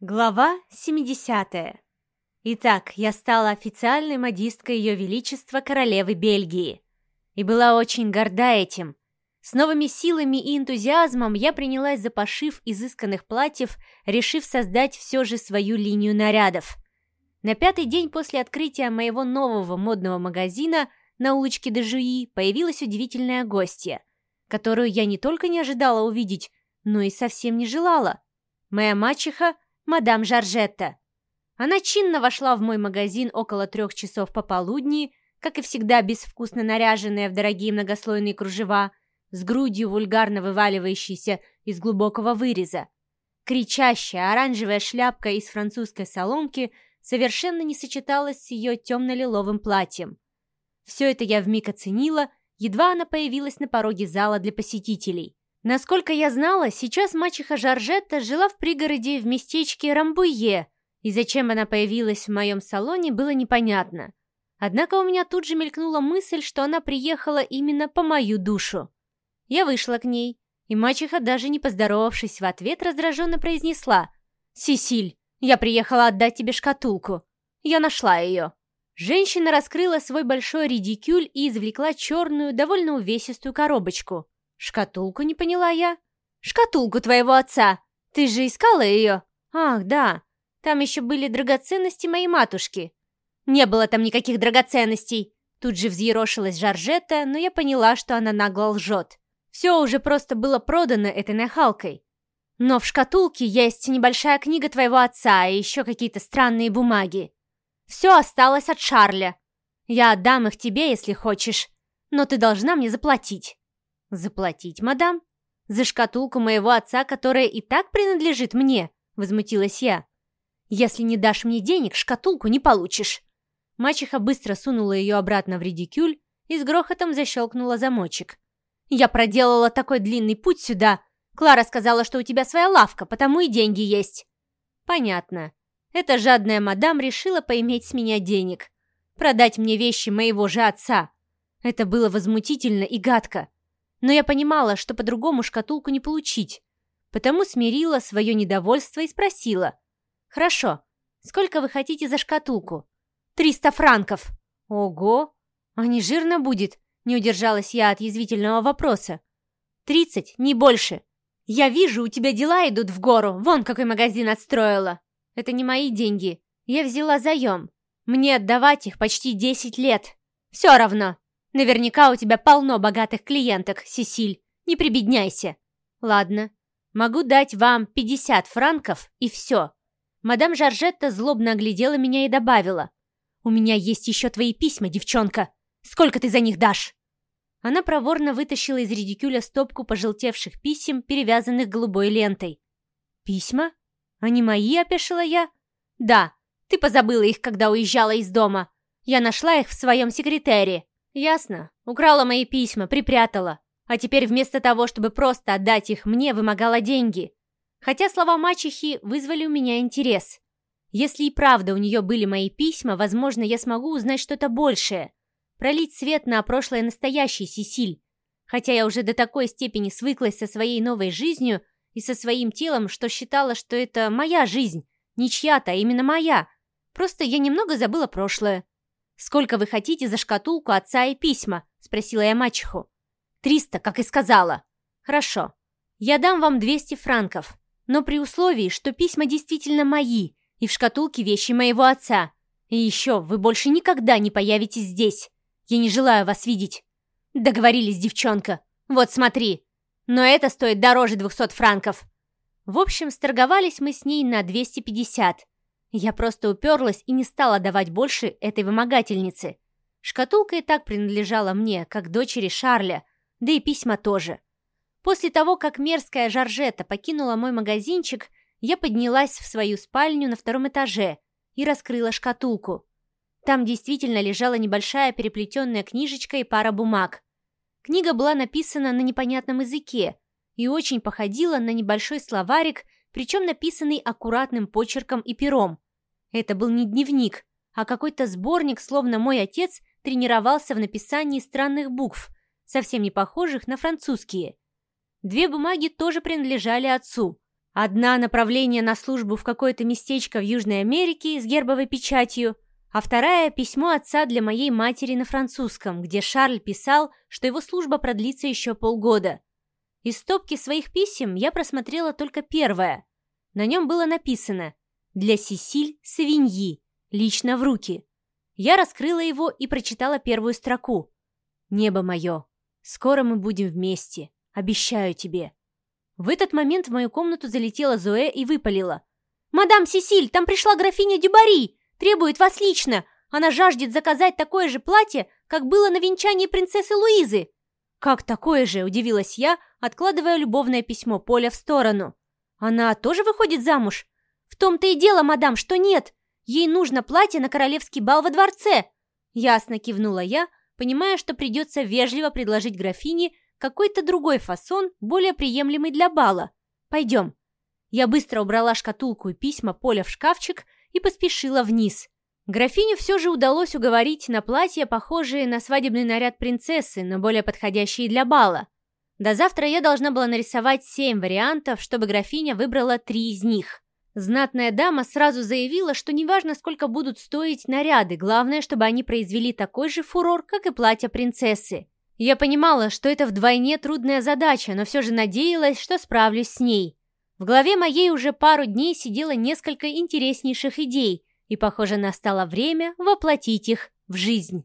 Глава 70. Итак, я стала официальной модисткой Ее Величества Королевы Бельгии. И была очень горда этим. С новыми силами и энтузиазмом я принялась за пошив изысканных платьев, решив создать все же свою линию нарядов. На пятый день после открытия моего нового модного магазина на улочке Дежуи появилась удивительная гостья, которую я не только не ожидала увидеть, но и совсем не желала. Моя мачеха — мадам Жоржетта. Она чинно вошла в мой магазин около трех часов пополудни, как и всегда безвкусно наряженная в дорогие многослойные кружева, с грудью вульгарно вываливающейся из глубокого выреза. Кричащая оранжевая шляпка из французской соломки совершенно не сочеталась с ее темно-лиловым платьем. Все это я вмиг оценила, едва она появилась на пороге зала для посетителей. Насколько я знала, сейчас мачеха Жоржетта жила в пригороде в местечке Рамбуе, и зачем она появилась в моем салоне, было непонятно. Однако у меня тут же мелькнула мысль, что она приехала именно по мою душу. Я вышла к ней, и мачеха, даже не поздоровавшись в ответ, раздраженно произнесла «Сесиль, я приехала отдать тебе шкатулку. Я нашла ее». Женщина раскрыла свой большой редикюль и извлекла черную, довольно увесистую коробочку. «Шкатулку не поняла я?» «Шкатулку твоего отца! Ты же искала ее?» «Ах, да, там еще были драгоценности моей матушки». «Не было там никаких драгоценностей!» Тут же взъерошилась Жоржетта, но я поняла, что она нагло лжет. Все уже просто было продано этой нахалкой. Но в шкатулке есть небольшая книга твоего отца и еще какие-то странные бумаги. Все осталось от Шарля. Я отдам их тебе, если хочешь, но ты должна мне заплатить. «Заплатить, мадам? За шкатулку моего отца, которая и так принадлежит мне?» — возмутилась я. «Если не дашь мне денег, шкатулку не получишь». Мачеха быстро сунула ее обратно в редикюль и с грохотом защелкнула замочек. «Я проделала такой длинный путь сюда. Клара сказала, что у тебя своя лавка, потому и деньги есть». «Понятно. Эта жадная мадам решила поиметь с меня денег. Продать мне вещи моего же отца. Это было возмутительно и гадко но я понимала, что по-другому шкатулку не получить, потому смирила свое недовольство и спросила. «Хорошо, сколько вы хотите за шкатулку?» «Триста франков!» «Ого! А не жирно будет?» Не удержалась я от язвительного вопроса. «Тридцать, не больше. Я вижу, у тебя дела идут в гору. Вон какой магазин отстроила. Это не мои деньги. Я взяла заем. Мне отдавать их почти десять лет. Все равно. Наверняка у тебя полно богатых клиенток, Сесиль. Не прибедняйся. Ладно, могу дать вам 50 франков и все. Мадам Жоржетта злобно оглядела меня и добавила. У меня есть еще твои письма, девчонка. Сколько ты за них дашь? Она проворно вытащила из редикюля стопку пожелтевших писем, перевязанных голубой лентой. «Письма? Они мои?» — опешила я. «Да, ты позабыла их, когда уезжала из дома. Я нашла их в своем секретаре. «Ясно. Украла мои письма, припрятала. А теперь вместо того, чтобы просто отдать их мне, вымогала деньги. Хотя слова мачехи вызвали у меня интерес. Если и правда у нее были мои письма, возможно, я смогу узнать что-то большее. Пролить свет на прошлое настоящий Сесиль. Хотя я уже до такой степени свыклась со своей новой жизнью и со своим телом, что считала, что это моя жизнь. Не чья-то, а именно моя. Просто я немного забыла прошлое. «Сколько вы хотите за шкатулку отца и письма?» — спросила я мачеху. «Триста, как и сказала». «Хорошо. Я дам вам 200 франков, но при условии, что письма действительно мои, и в шкатулке вещи моего отца. И еще, вы больше никогда не появитесь здесь. Я не желаю вас видеть». «Договорились, девчонка. Вот смотри. Но это стоит дороже 200 франков». В общем, сторговались мы с ней на 250. Я просто уперлась и не стала давать больше этой вымогательнице. Шкатулка и так принадлежала мне, как дочери Шарля, да и письма тоже. После того, как мерзкая Жоржета покинула мой магазинчик, я поднялась в свою спальню на втором этаже и раскрыла шкатулку. Там действительно лежала небольшая переплетенная книжечка и пара бумаг. Книга была написана на непонятном языке и очень походила на небольшой словарик причем написанный аккуратным почерком и пером. Это был не дневник, а какой-то сборник, словно мой отец тренировался в написании странных букв, совсем не похожих на французские. Две бумаги тоже принадлежали отцу. Одна направление на службу в какое-то местечко в Южной Америке с гербовой печатью, а вторая — письмо отца для моей матери на французском, где Шарль писал, что его служба продлится еще полгода. Из стопки своих писем я просмотрела только первое. На нем было написано «Для Сесиль Савиньи, лично в руки». Я раскрыла его и прочитала первую строку. «Небо мое, скоро мы будем вместе, обещаю тебе». В этот момент в мою комнату залетела Зоэ и выпалила. «Мадам Сесиль, там пришла графиня Дюбари! Требует вас лично! Она жаждет заказать такое же платье, как было на венчании принцессы Луизы!» «Как такое же?» – удивилась я, откладывая любовное письмо Поля в сторону. «Она тоже выходит замуж?» «В том-то и дело, мадам, что нет! Ей нужно платье на королевский бал во дворце!» Ясно кивнула я, понимая, что придется вежливо предложить графине какой-то другой фасон, более приемлемый для бала. Пойдем. Я быстро убрала шкатулку и письма Поля в шкафчик и поспешила вниз. Графиню все же удалось уговорить на платье, похожее на свадебный наряд принцессы, но более подходящие для бала. До завтра я должна была нарисовать семь вариантов, чтобы графиня выбрала три из них. Знатная дама сразу заявила, что неважно, сколько будут стоить наряды, главное, чтобы они произвели такой же фурор, как и платье принцессы. Я понимала, что это вдвойне трудная задача, но все же надеялась, что справлюсь с ней. В голове моей уже пару дней сидело несколько интереснейших идей, и, похоже, настало время воплотить их в жизнь.